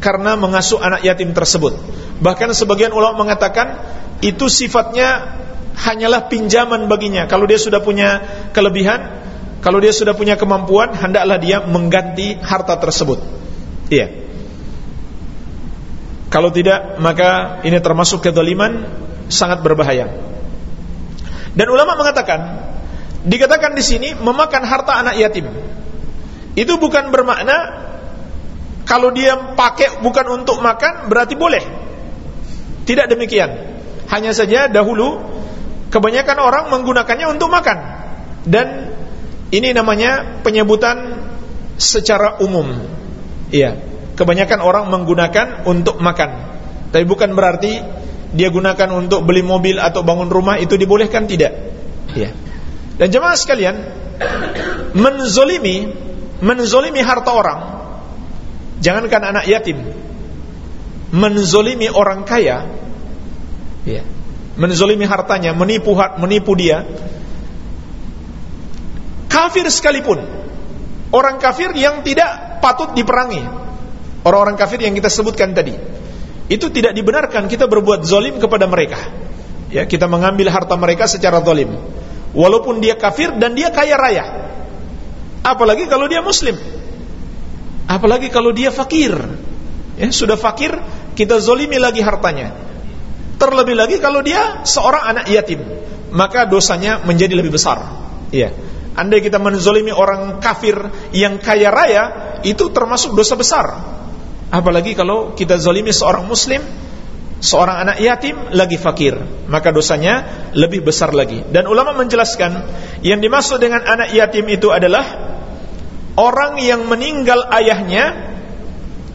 karena mengasuh anak yatim tersebut. Bahkan sebagian ulama mengatakan itu sifatnya hanyalah pinjaman baginya. Kalau dia sudah punya kelebihan, kalau dia sudah punya kemampuan, hendaklah dia mengganti harta tersebut. Iya. Kalau tidak maka ini termasuk kedoliman sangat berbahaya. Dan ulama mengatakan dikatakan di sini memakan harta anak yatim. Itu bukan bermakna kalau dia pakai bukan untuk makan berarti boleh. Tidak demikian. Hanya saja dahulu kebanyakan orang menggunakannya untuk makan. Dan ini namanya penyebutan secara umum. Iya kebanyakan orang menggunakan untuk makan. Tapi bukan berarti dia gunakan untuk beli mobil atau bangun rumah itu dibolehkan tidak. Ya. Dan jemaah sekalian, menzolimi, menzolimi harta orang, jangankan anak yatim, menzolimi orang kaya, ya, menzolimi hartanya, menipu menipu dia, kafir sekalipun, orang kafir yang tidak patut diperangi, orang-orang kafir yang kita sebutkan tadi. Itu tidak dibenarkan kita berbuat zolim kepada mereka. Ya kita mengambil harta mereka secara zolim. Walaupun dia kafir dan dia kaya raya. Apalagi kalau dia muslim. Apalagi kalau dia fakir. Ya sudah fakir kita zolimi lagi hartanya. Terlebih lagi kalau dia seorang anak yatim maka dosanya menjadi lebih besar. Ya andai kita menzolimi orang kafir yang kaya raya itu termasuk dosa besar Apalagi kalau kita zalimi seorang muslim Seorang anak yatim lagi fakir Maka dosanya lebih besar lagi. Dan ulama menjelaskan Yang dimaksud dengan anak yatim itu adalah Orang yang meninggal ayahnya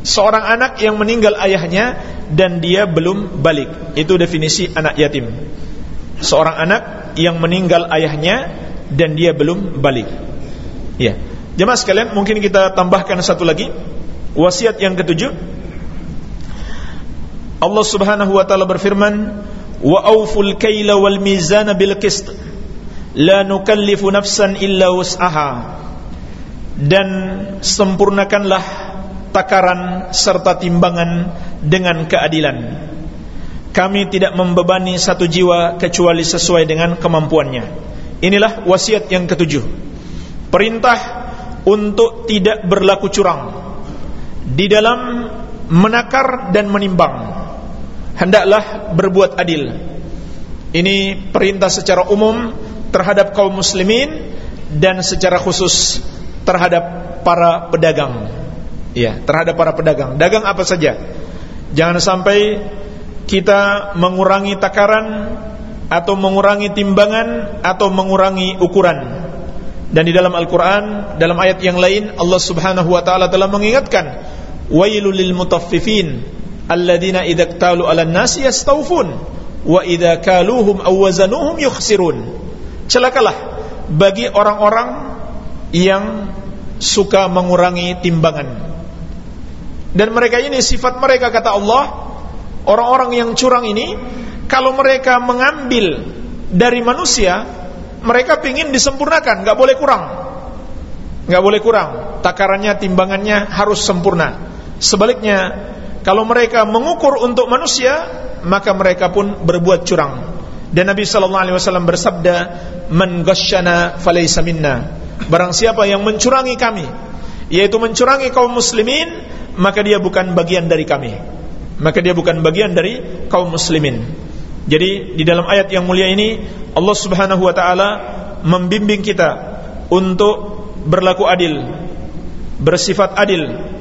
Seorang anak yang meninggal ayahnya Dan dia belum balik. Itu definisi anak yatim. Seorang anak yang meninggal ayahnya Dan dia belum balik. Ya. Jemaah sekalian mungkin kita tambahkan satu lagi Wasiat yang ketujuh. Allah Subhanahu wa taala berfirman wa auful kaila wal mizana bil qist. La nukallifu nafsan illa wus'aha. Dan sempurnakanlah takaran serta timbangan dengan keadilan. Kami tidak membebani satu jiwa kecuali sesuai dengan kemampuannya. Inilah wasiat yang ketujuh. Perintah untuk tidak berlaku curang di dalam menakar dan menimbang hendaklah berbuat adil. Ini perintah secara umum terhadap kaum muslimin dan secara khusus terhadap para pedagang. Ya terhadap para pedagang. Dagang apa saja? Jangan sampai kita mengurangi takaran atau mengurangi timbangan atau mengurangi ukuran. Dan di dalam Al-Quran Dalam ayat yang lain Allah subhanahu wa ta'ala telah mengingatkan Wailul lil mutaffifin Alladina idha ktalu ala nasi yastawfun Wa idha kaluhum awazanuhum yukhsirun Celakalah bagi orang-orang yang suka mengurangi timbangan Dan mereka ini sifat mereka kata Allah Orang-orang yang curang ini Kalau mereka mengambil dari manusia mereka ingin disempurnakan, nggak boleh kurang, nggak boleh kurang. Takarannya, timbangannya harus sempurna. Sebaliknya, kalau mereka mengukur untuk manusia, maka mereka pun berbuat curang. Dan Nabi Sallallahu Alaihi Wasallam bersabda, "Man ghasyana falaysa minna." Barang siapa yang mencurangi kami, yaitu mencurangi kaum muslimin, maka dia bukan bagian dari kami. Maka dia bukan bagian dari kaum muslimin. Jadi di dalam ayat yang mulia ini Allah Subhanahu wa taala membimbing kita untuk berlaku adil, bersifat adil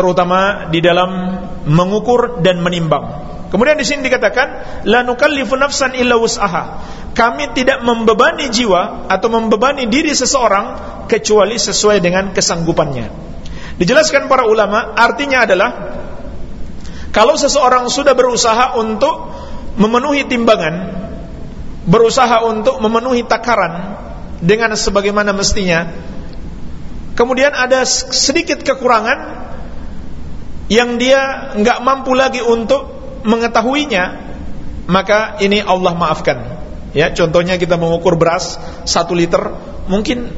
terutama di dalam mengukur dan menimbang. Kemudian di sini dikatakan la nukallifu nafsan illa wus'aha. Kami tidak membebani jiwa atau membebani diri seseorang kecuali sesuai dengan kesanggupannya. Dijelaskan para ulama, artinya adalah kalau seseorang sudah berusaha untuk memenuhi timbangan, berusaha untuk memenuhi takaran dengan sebagaimana mestinya, kemudian ada sedikit kekurangan yang dia nggak mampu lagi untuk mengetahuinya maka ini Allah maafkan. Ya contohnya kita mengukur beras satu liter mungkin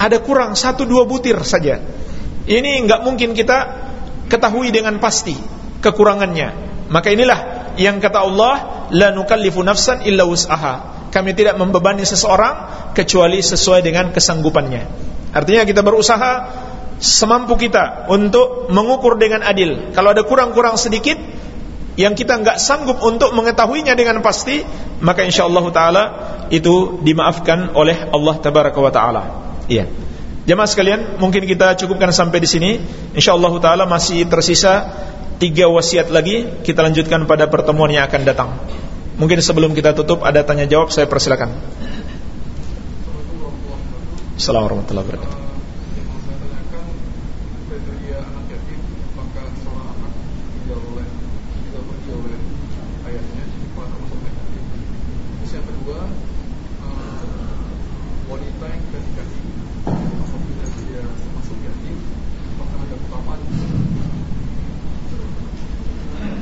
ada kurang satu dua butir saja. Ini nggak mungkin kita ketahui dengan pasti kekurangannya. Maka inilah yang kata Allah la nukallifu nafsan illa wus'aha. Kami tidak membebani seseorang kecuali sesuai dengan kesanggupannya. Artinya kita berusaha semampu kita untuk mengukur dengan adil kalau ada kurang-kurang sedikit yang kita nggak sanggup untuk mengetahuinya dengan pasti, maka insyaallah taala itu dimaafkan oleh Allah tabaraka wa taala. Iya. Jemaah sekalian, mungkin kita cukupkan sampai di sini. Insyaallah taala masih tersisa tiga wasiat lagi, kita lanjutkan pada pertemuan yang akan datang. Mungkin sebelum kita tutup ada tanya jawab, saya persilakan. Assalamualaikum warahmatullahi wabarakatuh.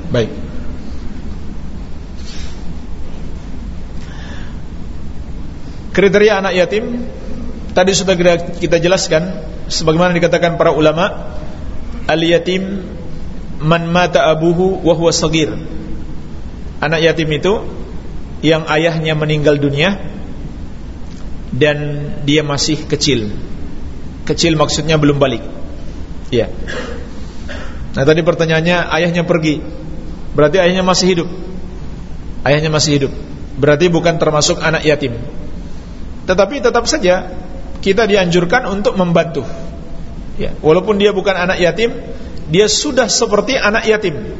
Baik. Kriteria anak yatim tadi sudah kita jelaskan sebagaimana dikatakan para ulama al yatim man mata abuhu wa huwa sagir. Anak yatim itu yang ayahnya meninggal dunia dan dia masih kecil. Kecil maksudnya belum balik. Ya. Nah tadi pertanyaannya ayahnya pergi Berarti ayahnya masih hidup Ayahnya masih hidup Berarti bukan termasuk anak yatim Tetapi tetap saja Kita dianjurkan untuk membantu. Ya, Walaupun dia bukan anak yatim Dia sudah seperti anak yatim.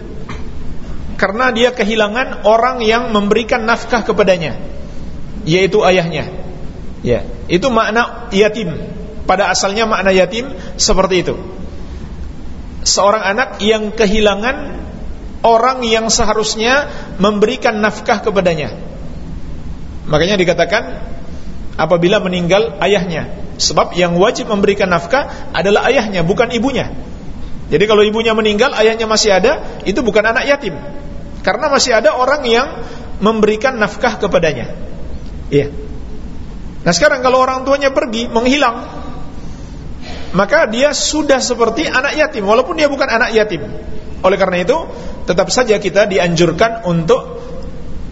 Karena dia kehilangan orang yang memberikan nafkah kepadanya Yaitu ayahnya. Ya, Itu makna yatim. Pada asalnya makna yatim seperti itu. Seorang anak yang kehilangan orang yang seharusnya memberikan nafkah kepadanya. Makanya dikatakan apabila meninggal ayahnya, sebab yang wajib memberikan nafkah adalah ayahnya, bukan ibunya. Jadi kalau ibunya meninggal, ayahnya masih ada, itu bukan anak yatim. Karena masih ada orang yang memberikan nafkah kepadanya. Iya. Nah sekarang kalau orang tuanya pergi, menghilang, maka dia sudah seperti anak yatim, walaupun dia bukan anak yatim. Oleh karena itu, tetap saja kita dianjurkan untuk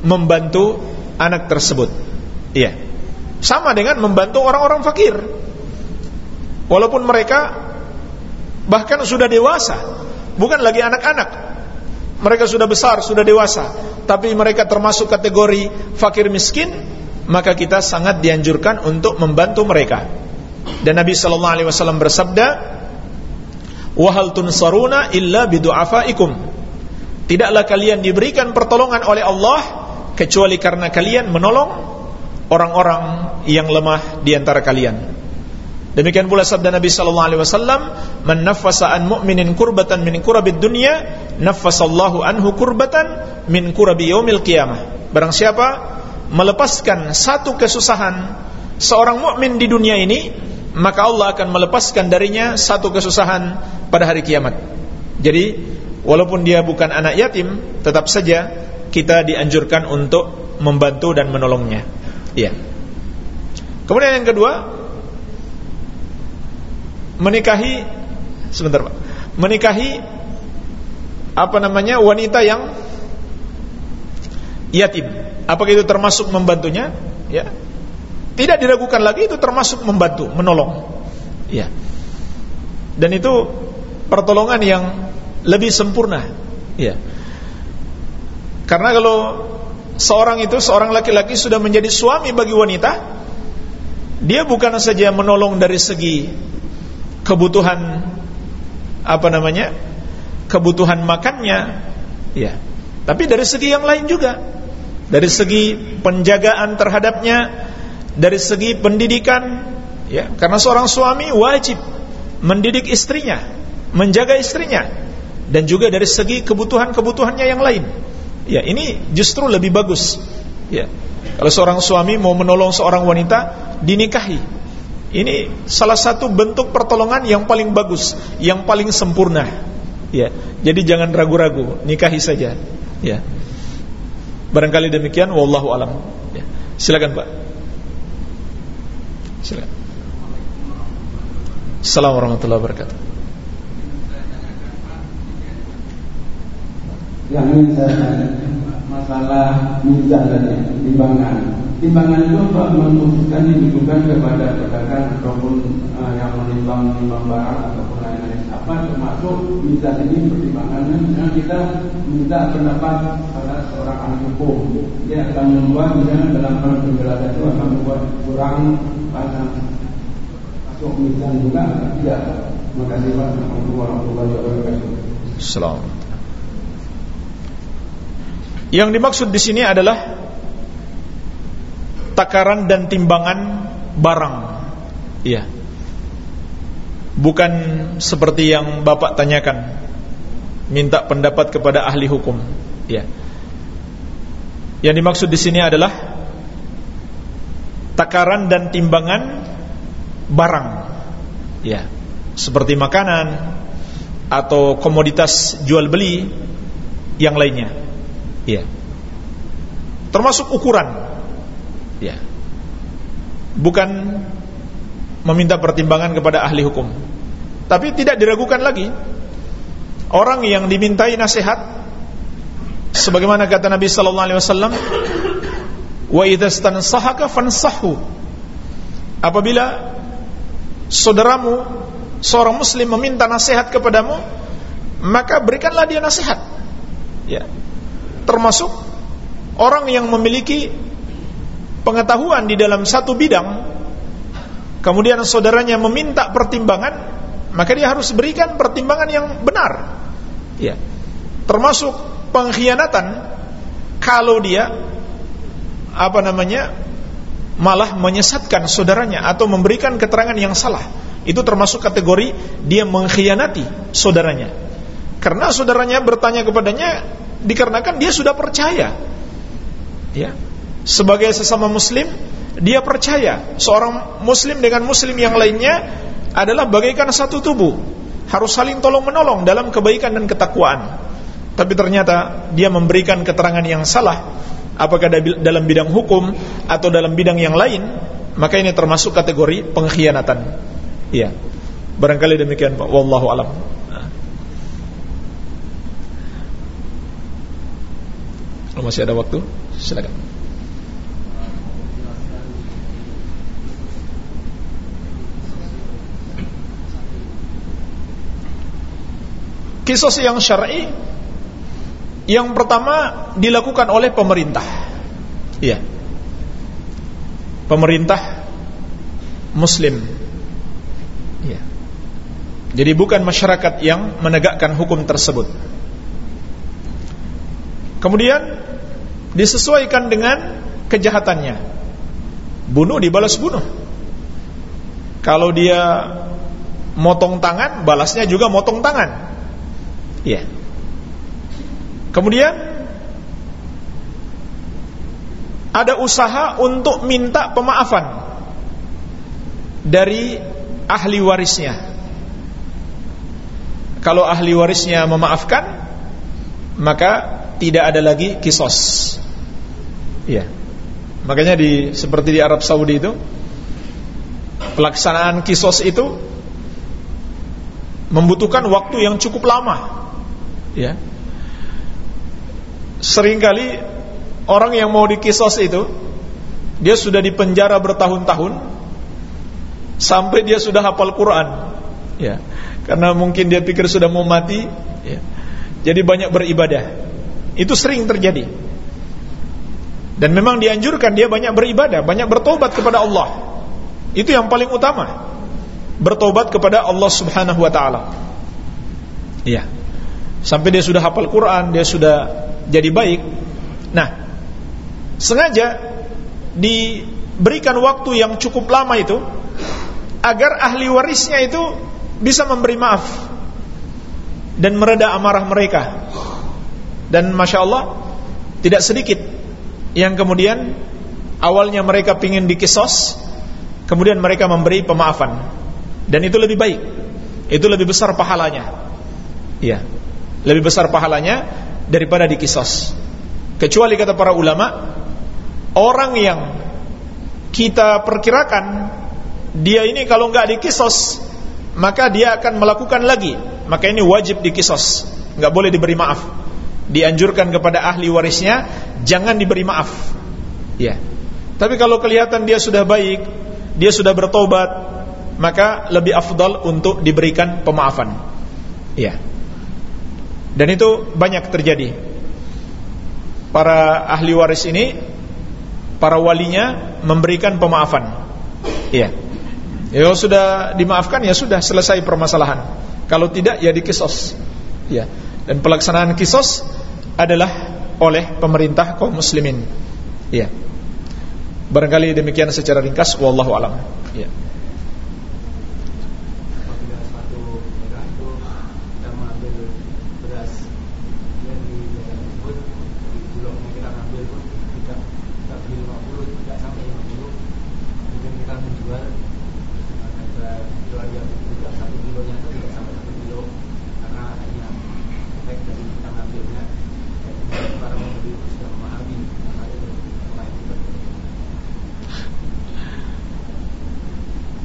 membantu anak tersebut. Iya. Sama dengan membantu orang-orang fakir. Walaupun mereka bahkan sudah dewasa, bukan lagi anak-anak. Mereka sudah besar, sudah dewasa, tapi mereka termasuk kategori fakir miskin, maka kita sangat dianjurkan untuk membantu mereka. Dan Nabi wasallam bersabda, Wahal tunsaruna illa bidu'afaikum Tidaklah kalian diberikan pertolongan oleh Allah Kecuali karena kalian menolong Orang-orang yang lemah di antara kalian Demikian pula sabda Nabi sallallahu alaihi wasallam, "Man naffasa an mu'minin kurbatan min kurabid dunya, naffasallahu anhu kurbatan min kurabi yaumil qiyamah." Barang siapa melepaskan satu kesusahan seorang mukmin di dunia ini, maka Allah akan melepaskan darinya satu kesusahan pada hari kiamat. Jadi, walaupun dia bukan anak yatim, tetap saja kita dianjurkan untuk membantu dan menolongnya. Iya. Kemudian yang kedua, menikahi sebentar Pak. Menikahi apa namanya wanita yang yatim. Apakah itu termasuk membantunya? Ya, tidak diragukan lagi itu termasuk membantu, menolong. Ya. Dan itu pertolongan yang lebih sempurna. Ya. Karena kalau seorang itu seorang laki-laki sudah menjadi suami bagi wanita, dia bukan saja menolong dari segi kebutuhan apa namanya? kebutuhan makannya, ya. Tapi dari segi yang lain juga Dari segi penjagaan terhadapnya Dari segi pendidikan ya Karena seorang suami wajib Mendidik istrinya Menjaga istrinya Dan juga dari segi kebutuhan-kebutuhannya yang lain Ya ini justru lebih bagus Ya Kalau seorang suami mau menolong seorang wanita Dinikahi Ini salah satu bentuk pertolongan yang paling bagus Yang paling sempurna Ya, jadi jangan ragu-ragu, nikahi saja. Ya. Barangkali demikian wallahu alam. Ya. Silakan, Pak. Silakan. Assalamualaikum warahmatullahi wabarakatuh. Yang ingin saya masalah mizan dan timbangan. Timbangan itu Pak memutuskan ditujukan kepada pedagang ataupun uh, yang menimbang menimbang barang ataupun lain-lain. Apa termasuk misal ini pertimbangannya? Misalnya kita minta pendapat pada seorang ahli hukum. Dia akan membuat misalnya dalam penjelasan itu akan membuat kurang pasang masuk misal juga. Tidak terima kasih Pak. Assalamualaikum warahmatullahi wabarakatuh. Assalamualaikum yang dimaksud di sini adalah takaran dan timbangan barang. Iya. Bukan seperti yang Bapak tanyakan. Minta pendapat kepada ahli hukum. Iya. Yang dimaksud di sini adalah takaran dan timbangan barang. Ya. Seperti makanan atau komoditas jual beli yang lainnya. Ya. Termasuk ukuran Ya. Bukan meminta pertimbangan kepada ahli hukum. Tapi tidak diragukan lagi orang yang dimintai nasihat sebagaimana kata Nabi sallallahu alaihi wasallam wa idzastansahaka fansahhu apabila saudaramu seorang muslim meminta nasihat kepadamu maka berikanlah dia nasihat ya termasuk orang yang memiliki pengetahuan di dalam satu bidang kemudian saudaranya meminta pertimbangan maka dia harus berikan pertimbangan yang benar. Ya. Termasuk pengkhianatan kalau dia apa namanya malah menyesatkan saudaranya atau memberikan keterangan yang salah. Itu termasuk kategori dia mengkhianati saudaranya. Karena saudaranya bertanya kepadanya dikarenakan dia sudah percaya. Ya. Sebagai sesama muslim dia percaya seorang muslim dengan muslim yang lainnya adalah bagaikan satu tubuh. Harus saling tolong menolong dalam kebaikan dan ketakwaan. Tapi ternyata dia memberikan keterangan yang salah. Apakah dalam bidang hukum atau dalam bidang yang lain maka ini termasuk kategori pengkhianatan. Iya barangkali demikian Pak. Wallahu alam kalau masih ada waktu silakan Kisos yang syar'i yang pertama dilakukan oleh pemerintah. Iya. Pemerintah muslim. Iya. Jadi bukan masyarakat yang menegakkan hukum tersebut. Kemudian disesuaikan dengan kejahatannya. Bunuh dibalas bunuh. Kalau dia motong tangan, balasnya juga motong tangan. Ya. Kemudian ada usaha untuk minta pemaafan dari ahli warisnya. Kalau ahli warisnya memaafkan, maka tidak ada lagi kisos. Ya. Makanya di seperti di Arab Saudi itu pelaksanaan kisos itu membutuhkan waktu yang cukup lama ya sering kali orang yang mau dikisos itu dia sudah dipenjara bertahun-tahun sampai dia sudah hafal Quran ya karena mungkin dia pikir sudah mau mati ya. jadi banyak beribadah itu sering terjadi. Dan memang dianjurkan dia banyak beribadah banyak bertobat kepada Allah. Itu yang paling utama. Bertobat kepada Allah Subhanahu wa taala. Iya. Sampai dia sudah hafal Quran, dia sudah jadi baik. Nah, sengaja diberikan waktu yang cukup lama itu agar ahli warisnya itu bisa memberi maaf dan mereda amarah mereka. Dan masya Allah tidak sedikit yang kemudian awalnya mereka ingin dikisos, kemudian mereka memberi pemaafan. Dan itu lebih baik, itu lebih besar pahalanya. Ya, lebih besar pahalanya daripada dikisos. Kecuali kata para ulama, orang yang kita perkirakan dia ini kalau nggak dikisos maka dia akan melakukan lagi. Maka ini wajib dikisos. Nggak boleh diberi maaf dianjurkan kepada ahli warisnya jangan diberi maaf. Ya tapi kalau kelihatan dia sudah baik dia sudah bertobat maka lebih afdal untuk diberikan pemaafan. Ya dan itu banyak terjadi. Para ahli waris ini para walinya memberikan pemaafan. Iya. Ya sudah dimaafkan ya sudah selesai permasalahan. Kalau tidak ya dikisos. Ya. Dan pelaksanaan kisos adalah oleh pemerintah kaum muslimin. Ya. Barangkali demikian secara ringkas wallahu alam. Ya.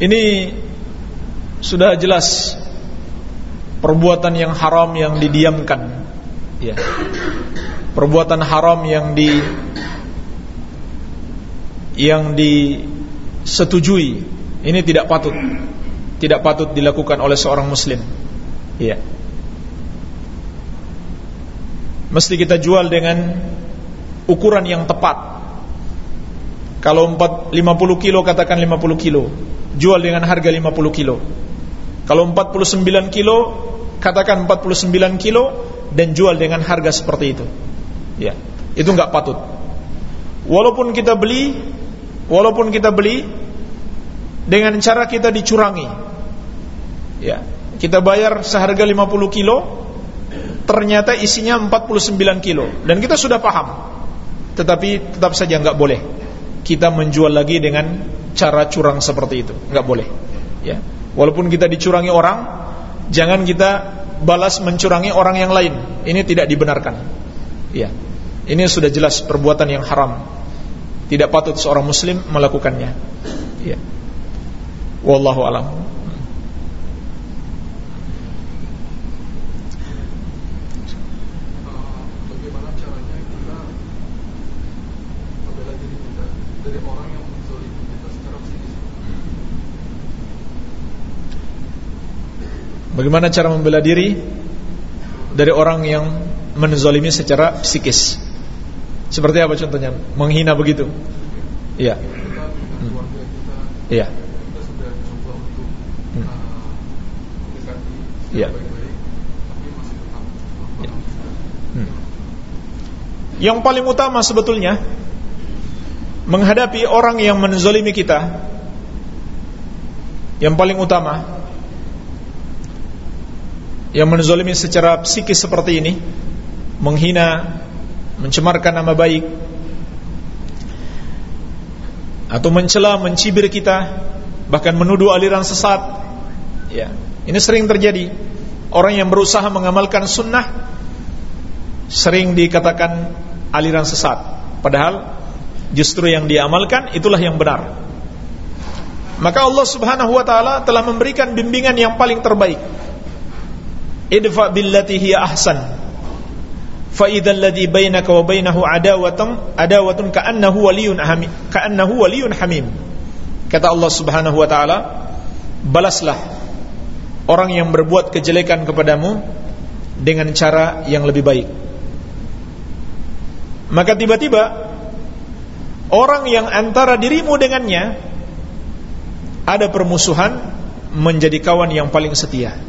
Ini sudah jelas perbuatan yang haram yang didiamkan. Ya. Perbuatan haram yang di yang disetujui. Ini tidak patut. Tidak patut dilakukan oleh seorang muslim. Ya. Mesti kita jual dengan ukuran yang tepat. Kalau 4 50 kilo katakan 50 kilo jual dengan harga 50 kilo. Kalau 49 kilo, katakan 49 kilo dan jual dengan harga seperti itu. Ya, itu enggak patut. Walaupun kita beli, walaupun kita beli dengan cara kita dicurangi. Ya, kita bayar seharga 50 kilo, ternyata isinya 49 kilo dan kita sudah paham. Tetapi tetap saja enggak boleh kita menjual lagi dengan cara curang seperti itu, nggak boleh. Ya, walaupun kita dicurangi orang, jangan kita balas mencurangi orang yang lain. Ini tidak dibenarkan. Ya, ini sudah jelas perbuatan yang haram. Tidak patut seorang muslim melakukannya. Ya. Wallahu alam. Bagaimana cara membela diri dari orang yang menzalimi secara psikis? Seperti apa contohnya? Menghina begitu? Iya. Iya. Hmm. Iya. Hmm. Yang paling utama sebetulnya menghadapi orang yang menzalimi kita yang paling utama yang menzalimi secara psikis seperti ini menghina mencemarkan nama baik atau mencela mencibir kita bahkan menuduh aliran sesat. Ya ini sering terjadi. Orang yang berusaha mengamalkan sunnah sering dikatakan aliran sesat. Padahal justru yang diamalkan itulah yang benar. Maka Allah Subhanahu wa taala telah memberikan bimbingan yang paling terbaik idfa billati hiya ahsan. Fa idzal ladzi bainaka wa bainahu adawatun adawatun ka'annahu waliyyun hamim ka'annahu waliyyun hamim. Kata Allah Subhanahu wa taala balaslah orang yang berbuat kejelekan kepadamu dengan cara yang lebih baik. Maka tiba-tiba orang yang antara dirimu dengannya ada permusuhan menjadi kawan yang paling setia.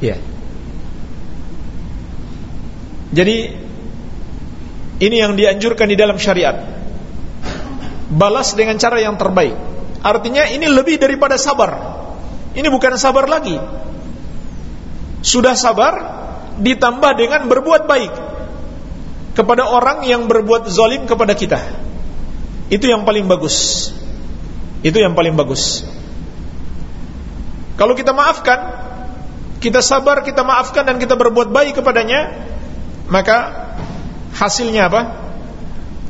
Ya. yeah. Jadi Ini yang dianjurkan di dalam syariat. Balas dengan cara yang terbaik. Artinya ini lebih daripada sabar. Ini bukan sabar lagi. Sudah sabar ditambah dengan berbuat baik kepada orang yang berbuat zalim kepada kita. Itu yang paling bagus. Itu yang paling bagus. Kalau kita maafkan, kita sabar, kita maafkan dan kita berbuat baik kepadanya, maka hasilnya apa?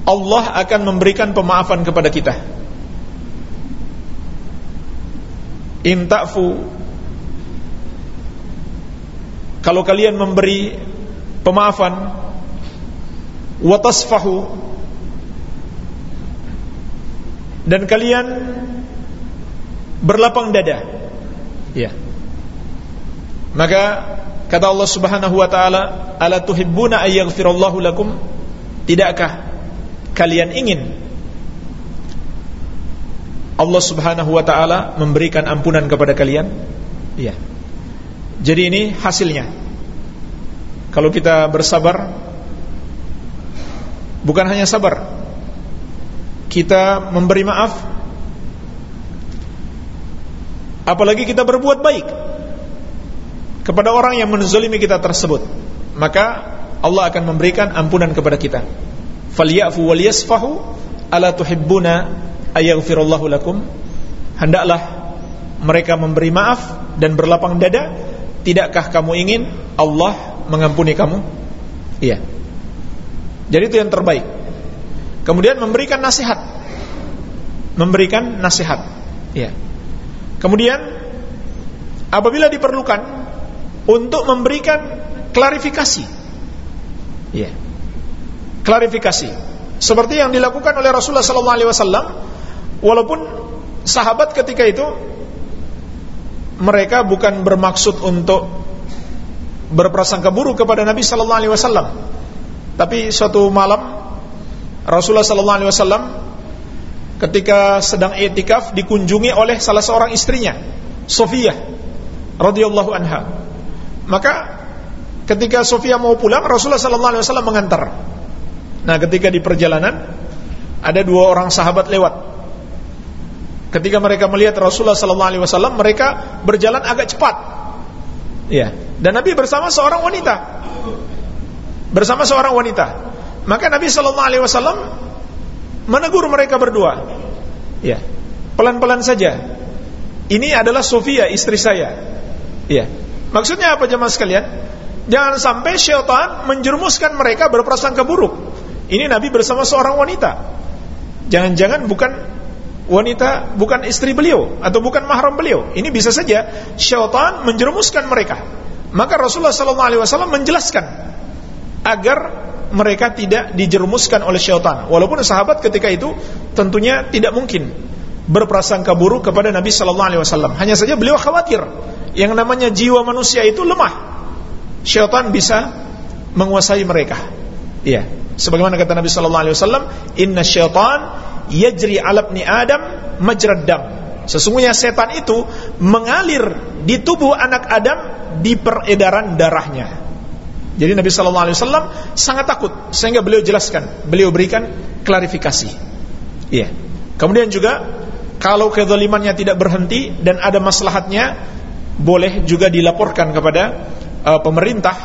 Allah akan memberikan pemaafan kepada kita. In ta'fu Kalau kalian memberi pemaafan wa tasfahu dan kalian berlapang dada ya maka kata Allah Subhanahu wa taala ala tuhibbuna ay yaghfirallahu lakum? Tidakkah kalian ingin Allah Subhanahu wa taala memberikan ampunan kepada kalian? Iya. Jadi ini hasilnya. Kalau kita bersabar bukan hanya sabar kita memberi maaf apalagi kita berbuat baik kepada orang yang menzalimi kita tersebut maka Allah akan memberikan ampunan kepada kita. Falyafu walyasfahu ala tuhibbuna ayaghfirullahu lakum? Hendaklah mereka memberi maaf dan berlapang dada tidakkah kamu ingin Allah mengampuni kamu? Iya. Jadi itu yang terbaik. Kemudian memberikan nasihat. Memberikan nasihat. Iya. Kemudian apabila diperlukan untuk memberikan klarifikasi. Ya. Klarifikasi. Seperti yang dilakukan oleh Rasulullah wasallam walaupun sahabat ketika itu mereka bukan bermaksud untuk berprasangka buruk kepada Nabi sallallahu alaihi wasallam. Tapi suatu malam Rasulullah sallallahu alaihi wasallam ketika sedang i'tikaf dikunjungi oleh salah seorang istrinya, Sofia radhiyallahu anha. Maka ketika Sofia mau pulang, Rasulullah sallallahu alaihi wasallam mengantar. Nah, ketika di perjalanan ada dua orang sahabat lewat. Ketika mereka melihat Rasulullah sallallahu alaihi wasallam, mereka berjalan agak cepat. Ya, dan Nabi bersama seorang wanita. Bersama seorang wanita. Maka Nabi sallallahu alaihi wasallam menegur mereka berdua. Ya, pelan-pelan saja. Ini adalah Sofia istri saya. Ya. Maksudnya apa jemaah sekalian? Jangan sampai syaitan menjerumuskan mereka berprasangka buruk. Ini Nabi bersama seorang wanita. Jangan-jangan bukan wanita, bukan istri beliau atau bukan mahram beliau. Ini bisa saja syaitan menjerumuskan mereka. Maka Rasulullah SAW menjelaskan agar mereka tidak dijerumuskan oleh syaitan. Walaupun sahabat ketika itu tentunya tidak mungkin berprasangka buruk kepada Nabi sallallahu alaihi wasallam. Hanya saja beliau khawatir yang namanya jiwa manusia itu lemah. Syaitan bisa menguasai mereka. Iya. Sebagaimana kata Nabi sallallahu alaihi wasallam, "Inna syaitan yajri 'ala ibni Adam majrad dam." Sesungguhnya setan itu mengalir di tubuh anak Adam di peredaran darahnya. Jadi Nabi Shallallahu Alaihi Wasallam sangat takut sehingga beliau jelaskan, beliau berikan klarifikasi. Iya. Kemudian juga kalau kezalimannya tidak berhenti dan ada maslahatnya, boleh juga dilaporkan kepada uh, pemerintah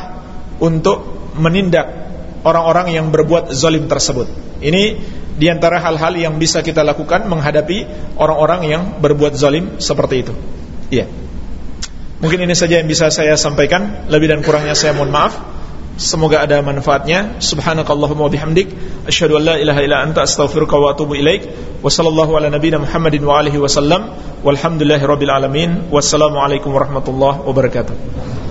untuk menindak orang-orang yang berbuat zalim tersebut. Ini di antara hal-hal yang bisa kita lakukan menghadapi orang-orang yang berbuat zalim seperti itu. Iya. Mungkin ini saja yang bisa saya sampaikan. Lebih dan kurangnya saya mohon maaf. Semoga ada manfaatnya. Subhanakallahumma bihamdik asyhadu an la ilaha illa anta astaghfiruka wa atubu ilaik. Wa ala nabiyyina Muhammadin wa alihi wasallam. Walhamdulillahirabbil alamin. Wassalamu alaikum warahmatullahi wabarakatuh.